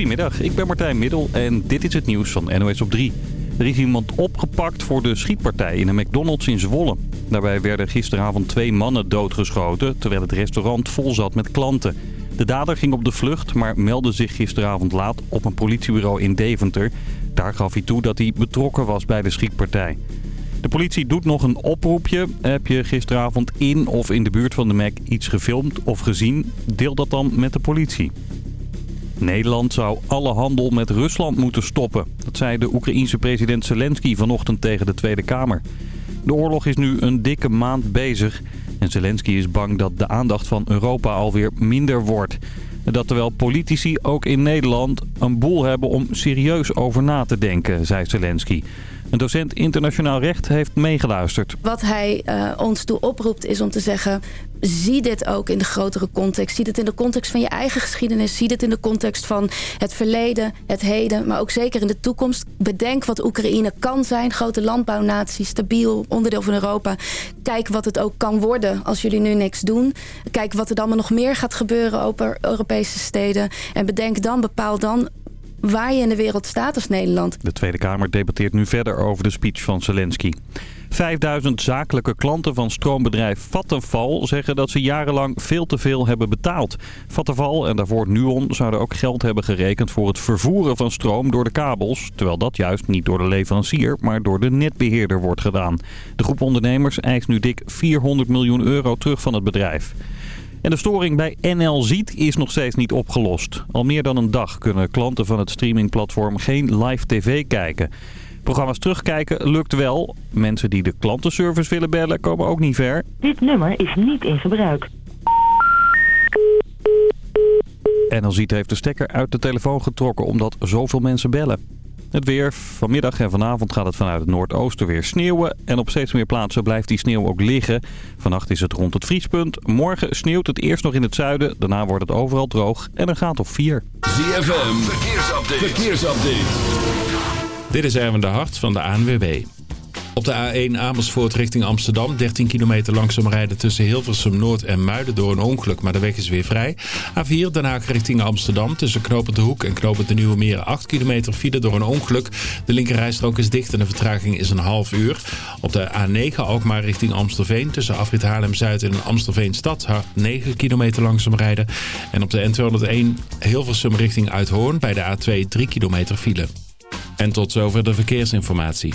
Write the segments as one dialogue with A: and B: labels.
A: Goedemiddag, ik ben Martijn Middel en dit is het nieuws van NOS op 3. Er is iemand opgepakt voor de schietpartij in een McDonald's in Zwolle. Daarbij werden gisteravond twee mannen doodgeschoten... terwijl het restaurant vol zat met klanten. De dader ging op de vlucht, maar meldde zich gisteravond laat op een politiebureau in Deventer. Daar gaf hij toe dat hij betrokken was bij de schietpartij. De politie doet nog een oproepje. Heb je gisteravond in of in de buurt van de Mac iets gefilmd of gezien? Deel dat dan met de politie. Nederland zou alle handel met Rusland moeten stoppen. Dat zei de Oekraïense president Zelensky vanochtend tegen de Tweede Kamer. De oorlog is nu een dikke maand bezig. En Zelensky is bang dat de aandacht van Europa alweer minder wordt. Dat terwijl politici ook in Nederland een boel hebben om serieus over na te denken, zei Zelensky. Een docent internationaal recht heeft meegeluisterd.
B: Wat hij uh, ons toe oproept is om te zeggen... zie dit ook in de grotere context. Zie dit in de context van je eigen geschiedenis. Zie dit in de context van het verleden, het heden... maar ook zeker in de toekomst. Bedenk wat Oekraïne kan zijn. Grote landbouwnatie, stabiel, onderdeel van Europa. Kijk wat het ook kan worden als jullie nu niks doen. Kijk wat er dan nog meer gaat gebeuren op Europese steden. En bedenk dan, bepaal dan waar je in de wereld staat als Nederland.
A: De Tweede Kamer debatteert nu verder over de speech van Zelensky. 5000 zakelijke klanten van stroombedrijf Vattenfall zeggen dat ze jarenlang veel te veel hebben betaald. Vattenfall en daarvoor Nuon zouden ook geld hebben gerekend voor het vervoeren van stroom door de kabels. Terwijl dat juist niet door de leverancier, maar door de netbeheerder wordt gedaan. De groep ondernemers eist nu dik 400 miljoen euro terug van het bedrijf. En de storing bij NL Ziet is nog steeds niet opgelost. Al meer dan een dag kunnen klanten van het streamingplatform geen live tv kijken. Programma's terugkijken lukt wel. Mensen die de klantenservice willen bellen komen ook niet ver.
C: Dit nummer is niet in gebruik.
A: NL Ziet heeft de stekker uit de telefoon getrokken omdat zoveel mensen bellen. Het weer. Vanmiddag en vanavond gaat het vanuit het noordoosten weer sneeuwen. En op steeds meer plaatsen blijft die sneeuw ook liggen. Vannacht is het rond het vriespunt. Morgen sneeuwt het eerst nog in het zuiden. Daarna wordt het overal droog en een gaat op 4.
D: ZFM. Verkeersupdate. Verkeersupdate.
E: Dit is Erwin de Hart van de ANWB. Op de A1 Amersfoort richting Amsterdam. 13 kilometer langzaam rijden tussen Hilversum Noord en Muiden door een ongeluk. Maar de weg is weer vrij. A4 Den Haag richting Amsterdam. Tussen Knopend de Hoek en Knopend de Nieuwe Meren. 8 kilometer file door een ongeluk. De linkerrijstrook is dicht en de vertraging is een half uur. Op de A9 Alkmaar richting Amstelveen. Tussen Afrit Haarlem-Zuid en Amstelveen Stadshart 9 kilometer langzaam rijden. En op de N201 Hilversum richting Uithoorn. Bij de A2 3 kilometer file. En tot zover de verkeersinformatie.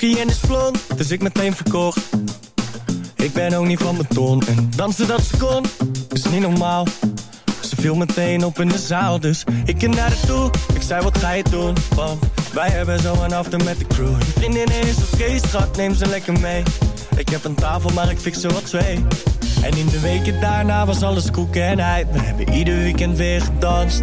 F: En is blond, dus ik meteen verkocht. Ik ben ook niet van beton en dansen dat ze kon, is niet normaal. Ze viel meteen op in de zaal, dus ik ging naar haar toe. Ik zei, wat ga je doen? Want wij hebben zo een after met de crew. Je vriendin is oké, okay, schat, neem ze lekker mee. Ik heb een tafel, maar ik fix er wat twee. En in de weken daarna was alles koeken en hij. We hebben ieder weekend weer gedanst.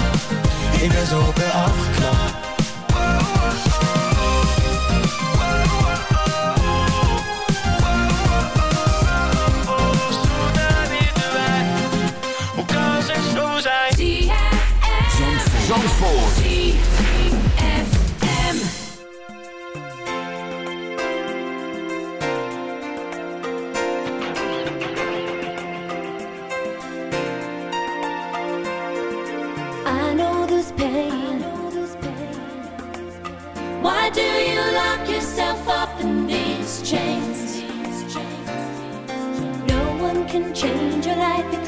F: ik ben zo op
G: can change your
H: life.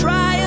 H: try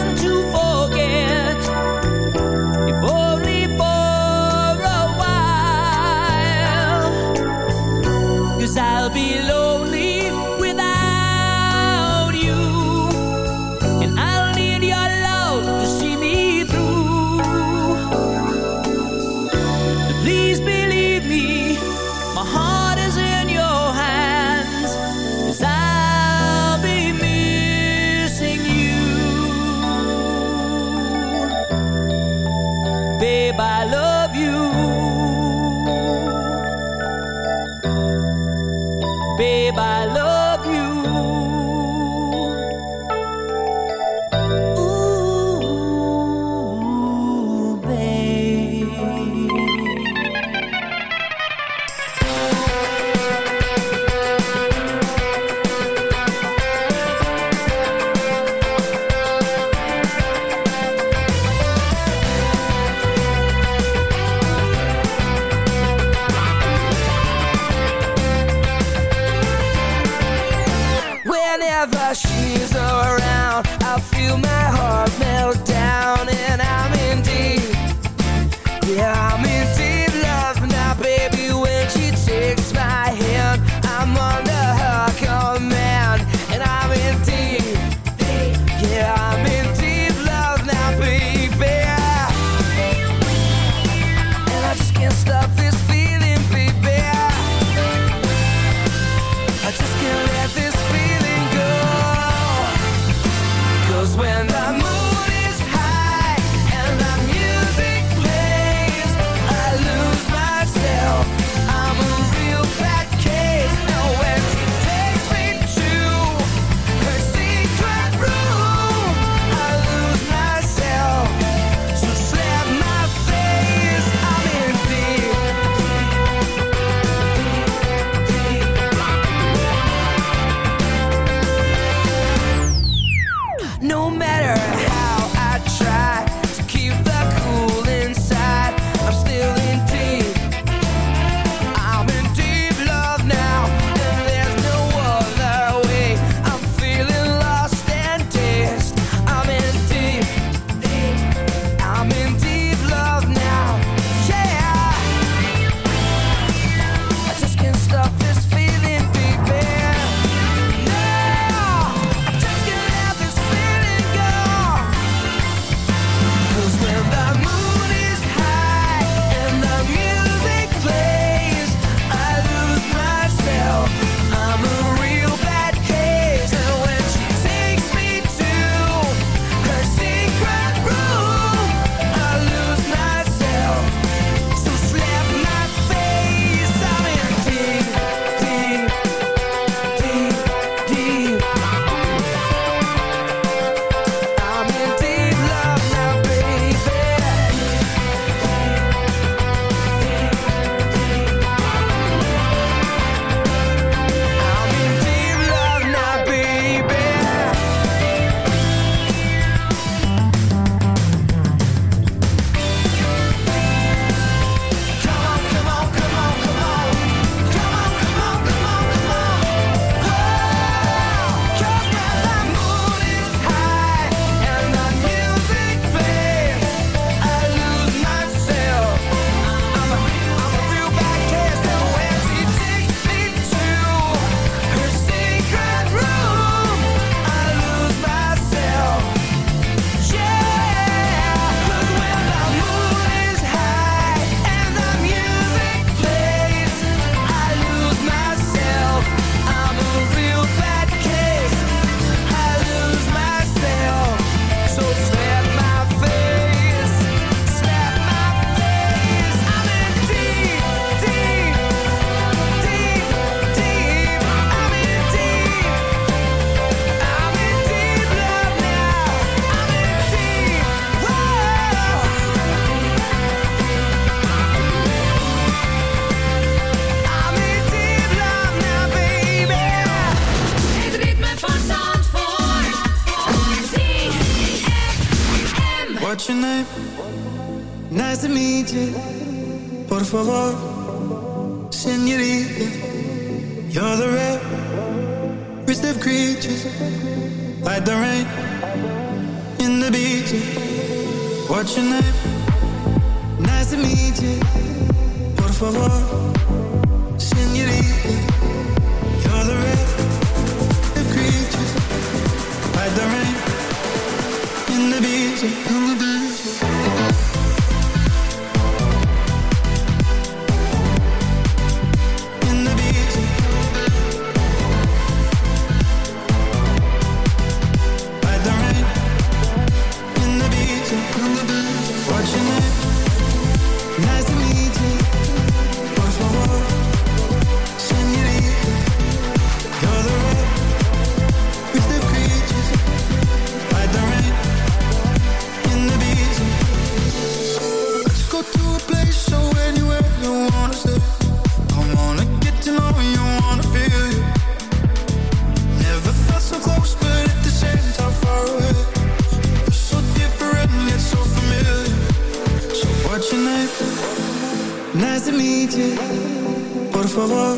I: Nice to meet you. Por favor,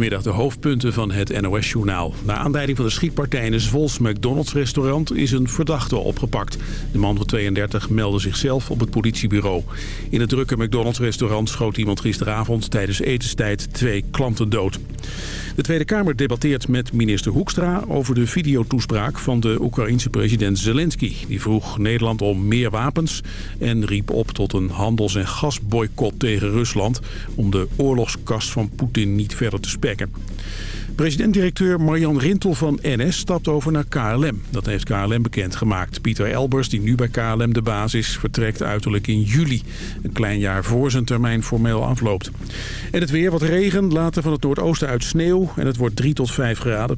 J: Goedemiddag, de hoofdpunten van het NOS-journaal. Naar aanleiding van de schietpartij in een Zwols McDonald's-restaurant is een verdachte opgepakt. De man van 32 meldde zichzelf op het politiebureau. In het drukke McDonald's-restaurant schoot iemand gisteravond tijdens etenstijd twee klanten dood. De Tweede Kamer debatteert met minister Hoekstra over de videotoespraak van de Oekraïense president Zelensky. Die vroeg Nederland om meer wapens en riep op tot een handels- en gasboycott tegen Rusland om de oorlogskast van Poetin niet verder te spekken. President-directeur Marjan Rintel van NS stapt over naar KLM. Dat heeft KLM bekendgemaakt. Pieter Elbers, die nu bij KLM de baas is, vertrekt uiterlijk in juli. Een klein jaar voor zijn termijn formeel afloopt. En het weer, wat regen, later van het noordoosten uit sneeuw. En het wordt 3 tot 5 graden.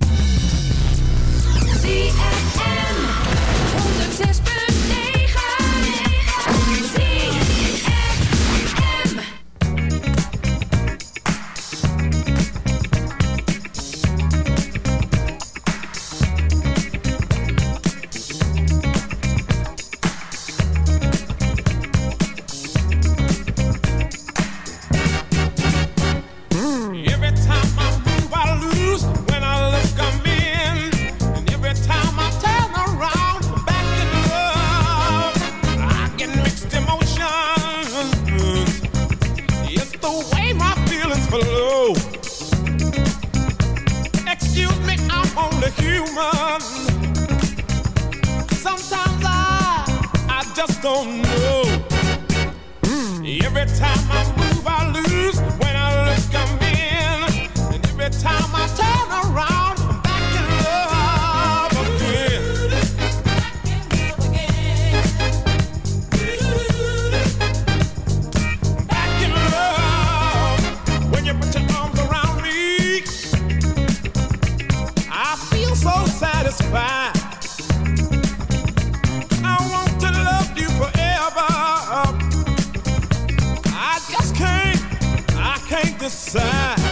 K: Can't decide.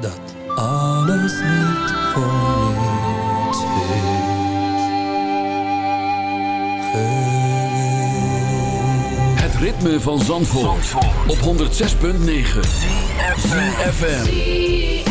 L: dat alles niet voor niets is.
D: Het ritme van Zandvoort, Zandvoort. op 106.9
M: CFM.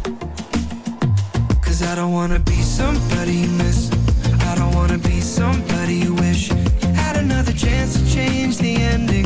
N: Cause I don't wanna be somebody you miss. I don't wanna be somebody you wish. You had another chance to change the ending.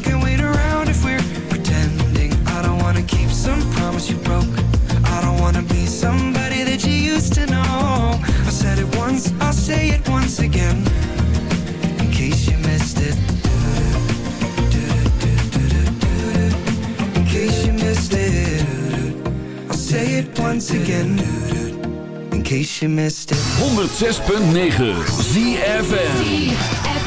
N: once again In case you missed it.
M: 106.9 ZFM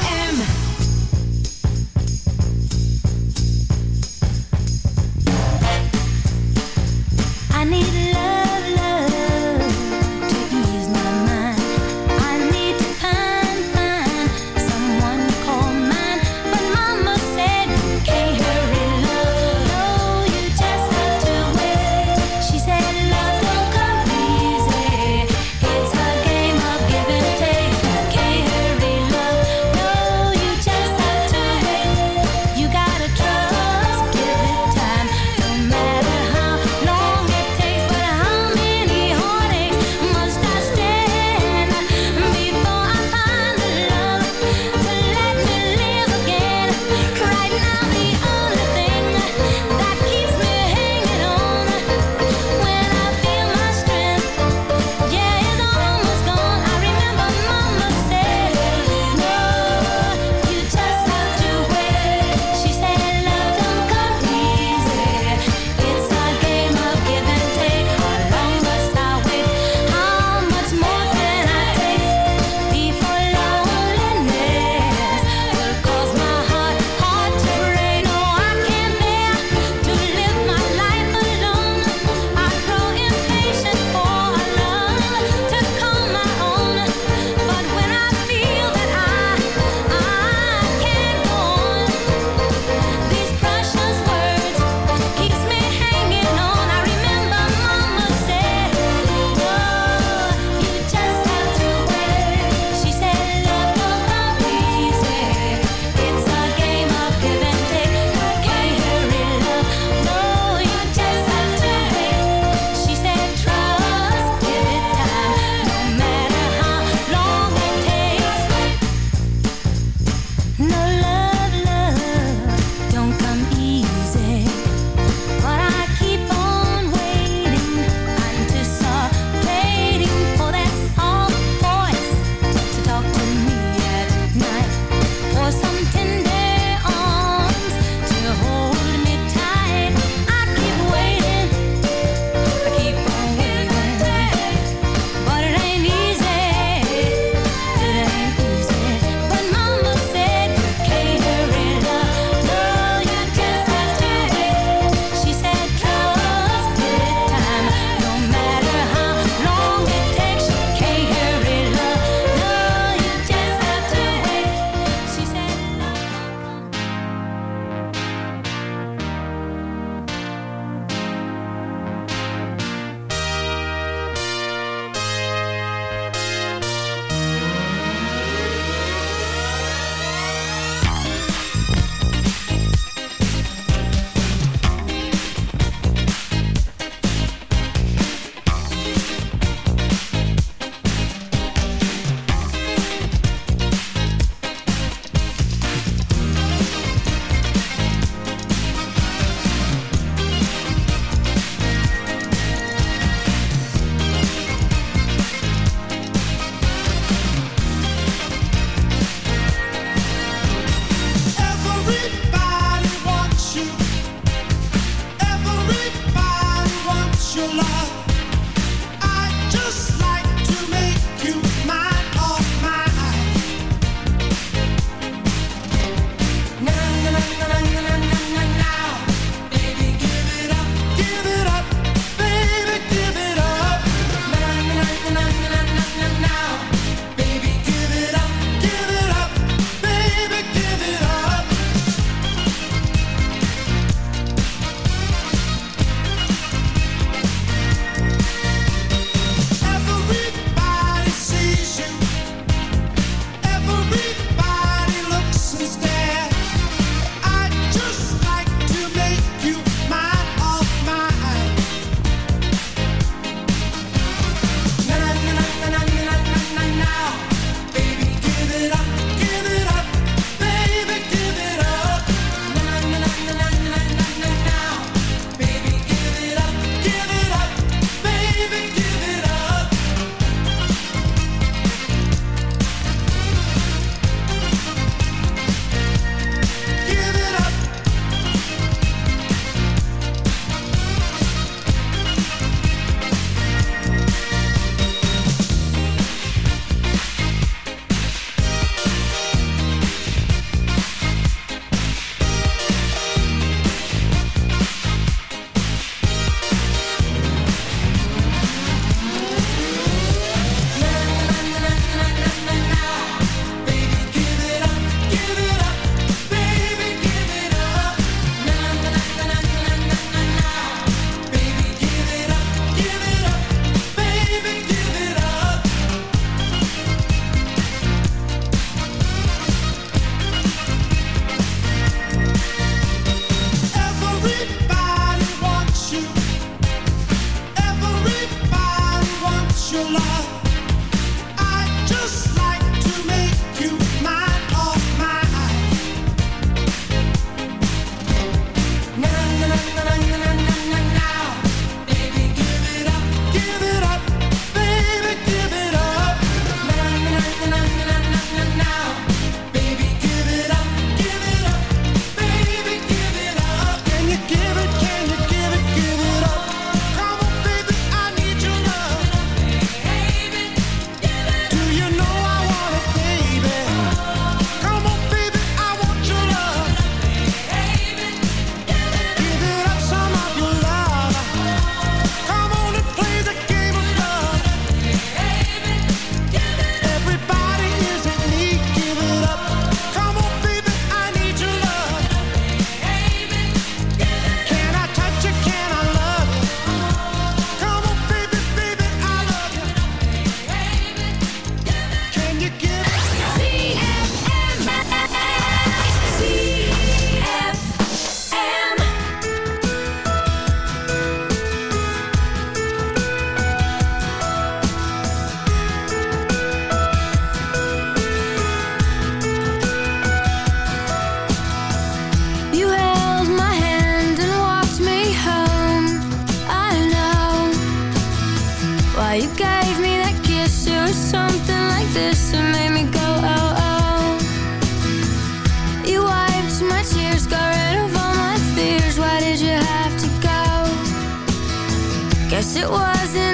H: it
M: wasn't